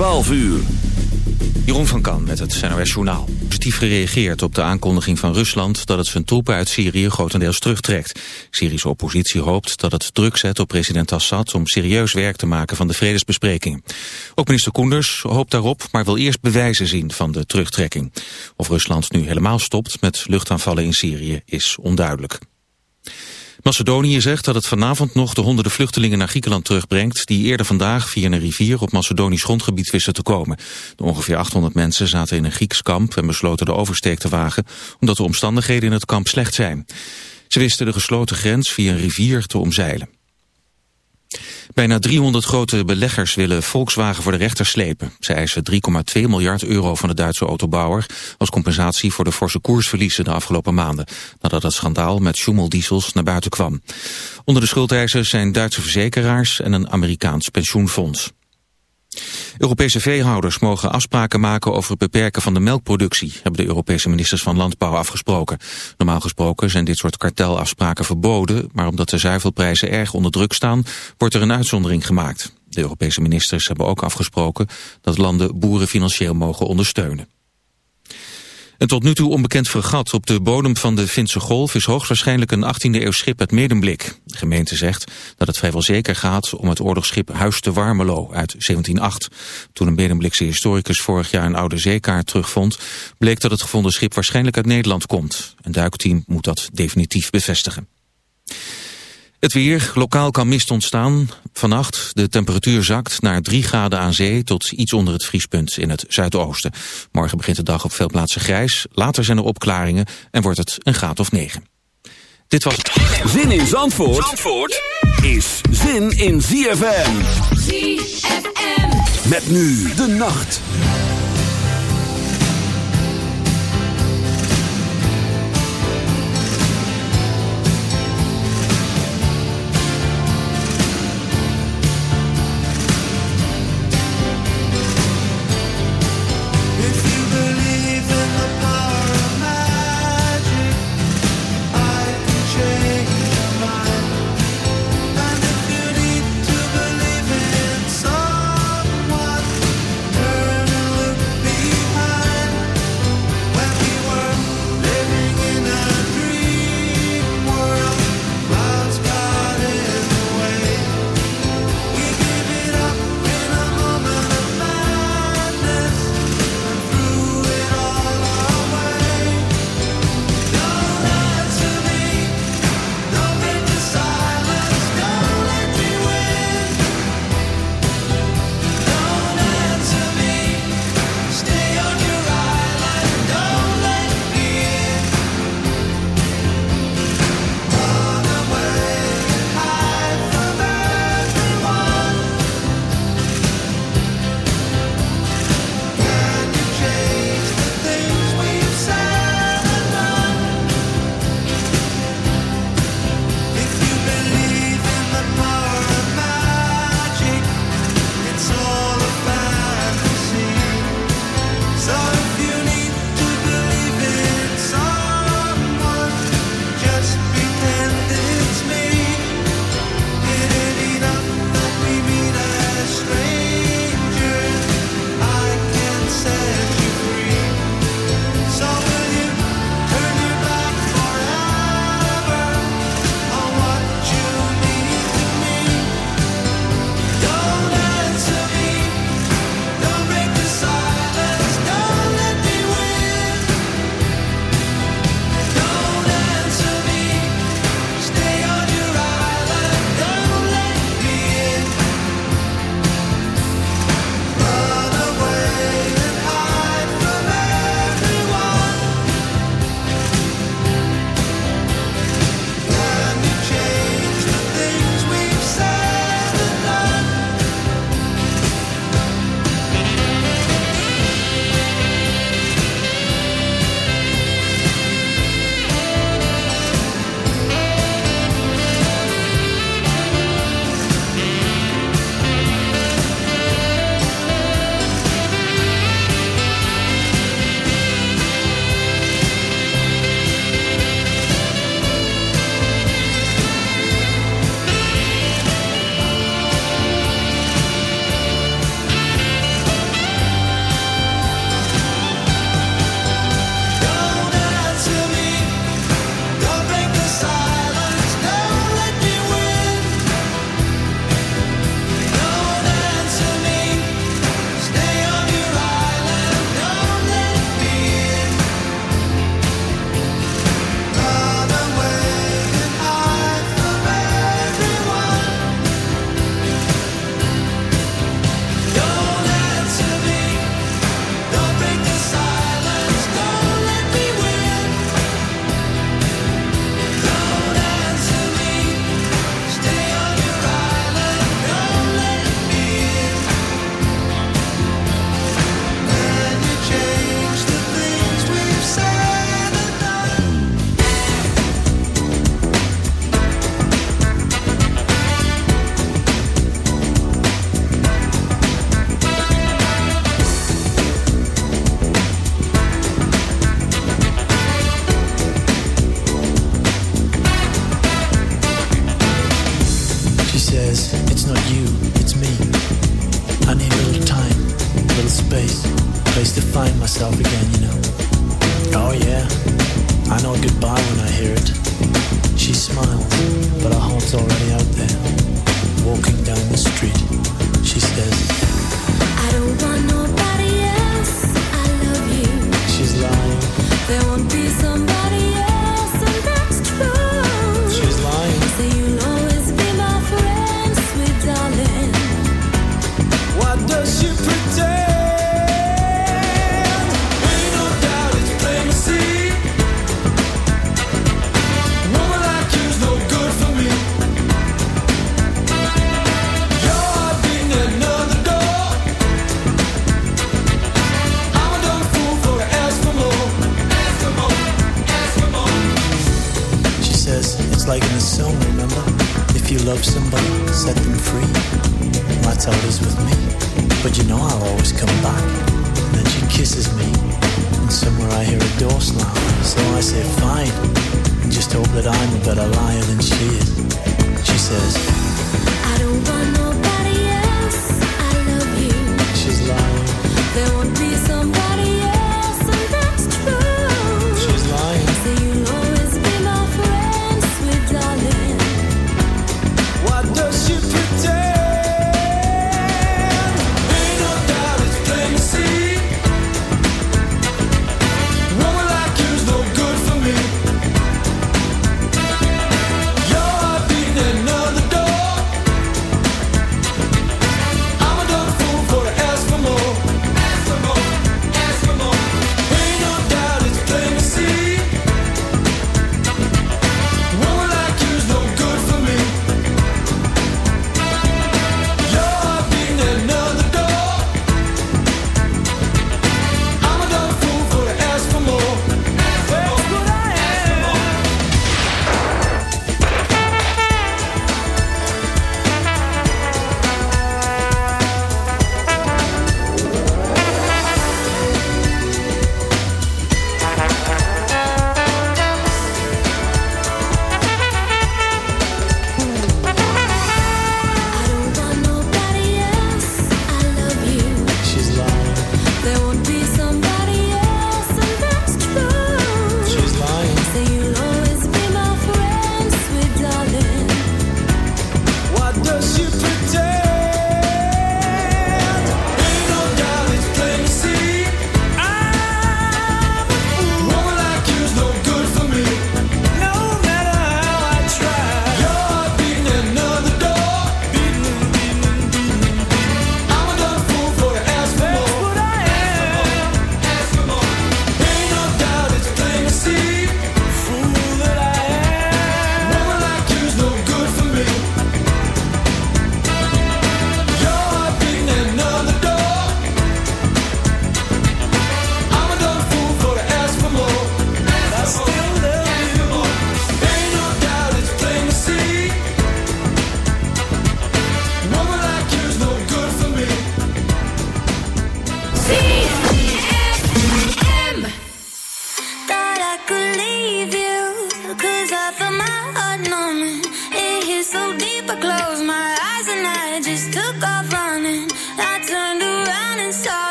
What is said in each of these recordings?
12 uur. Jeroen van Kan met het NOS Journaal. Positief gereageerd op de aankondiging van Rusland dat het zijn troepen uit Syrië grotendeels terugtrekt. Syrische oppositie hoopt dat het druk zet op president Assad om serieus werk te maken van de vredesbesprekingen. Ook minister Koenders hoopt daarop, maar wil eerst bewijzen zien van de terugtrekking. Of Rusland nu helemaal stopt met luchtaanvallen in Syrië is onduidelijk. Macedonië zegt dat het vanavond nog de honderden vluchtelingen naar Griekenland terugbrengt... die eerder vandaag via een rivier op Macedonisch grondgebied wisten te komen. De ongeveer 800 mensen zaten in een Grieks kamp en besloten de oversteek te wagen... omdat de omstandigheden in het kamp slecht zijn. Ze wisten de gesloten grens via een rivier te omzeilen. Bijna 300 grote beleggers willen Volkswagen voor de rechter slepen. Ze eisen 3,2 miljard euro van de Duitse autobouwer... als compensatie voor de forse koersverliezen de afgelopen maanden... nadat het schandaal met Schumel-diesels naar buiten kwam. Onder de schuldeisers zijn Duitse verzekeraars en een Amerikaans pensioenfonds. Europese veehouders mogen afspraken maken over het beperken van de melkproductie, hebben de Europese ministers van Landbouw afgesproken. Normaal gesproken zijn dit soort kartelafspraken verboden, maar omdat de zuivelprijzen erg onder druk staan, wordt er een uitzondering gemaakt. De Europese ministers hebben ook afgesproken dat landen boeren financieel mogen ondersteunen. Een tot nu toe onbekend fregat op de bodem van de Finse Golf is hoogstwaarschijnlijk een 18e eeuw schip uit Medemblik. De gemeente zegt dat het vrijwel zeker gaat om het oorlogsschip Huis te Warmelo uit 1708. Toen een Medemblikse historicus vorig jaar een oude zeekaart terugvond, bleek dat het gevonden schip waarschijnlijk uit Nederland komt. Een duikteam moet dat definitief bevestigen. Het weer, lokaal kan mist ontstaan. Vannacht, de temperatuur zakt naar 3 graden aan zee tot iets onder het vriespunt in het zuidoosten. Morgen begint de dag op veel plaatsen grijs, later zijn er opklaringen en wordt het een graad of 9. Dit was. Zin in Zandvoort, Zandvoort is zin in ZFM. ZFM. Met nu de nacht.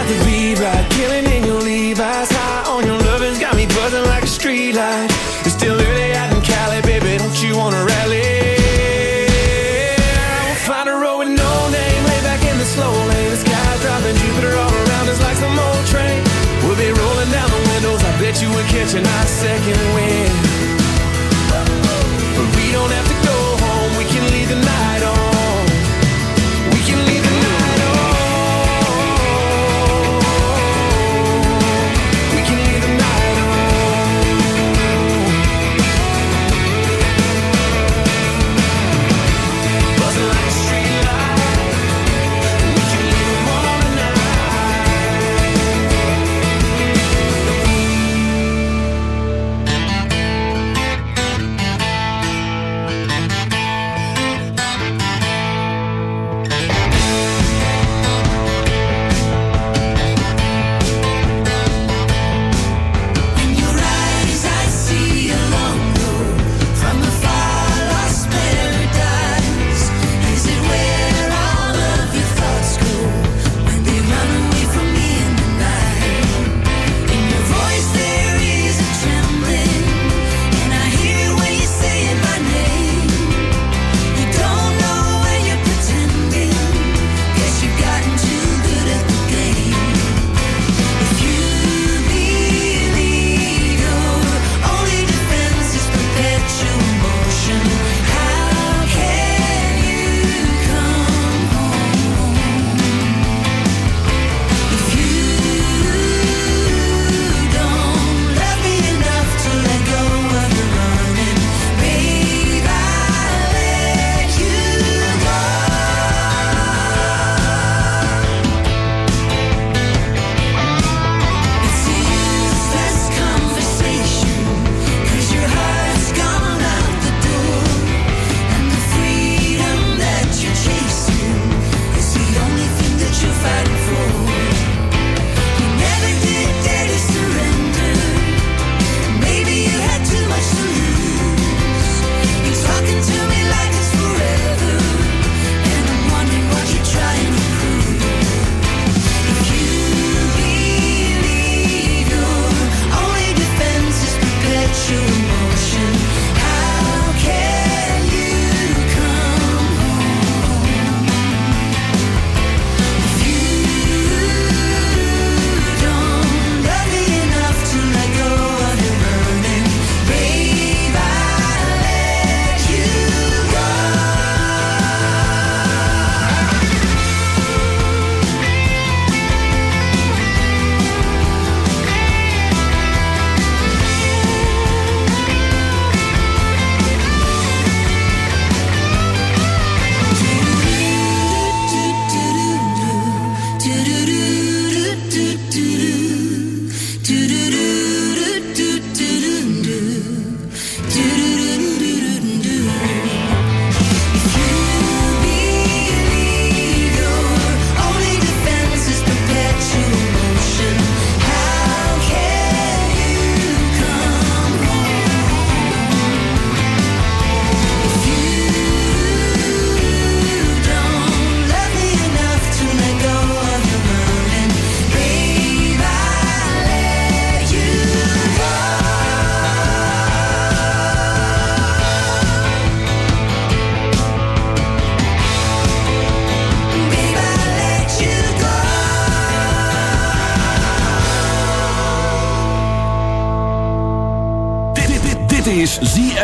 got the beat right, killing in your Levi's. High on your lovin got me buzzing like a street light. It's still early out in Cali, baby, don't you wanna rally? We'll find a road with no name, lay back in the slow lane. The sky's dropping Jupiter all around us like some old train. We'll be rolling down the windows, I bet you we're catching eyes.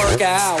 Work out.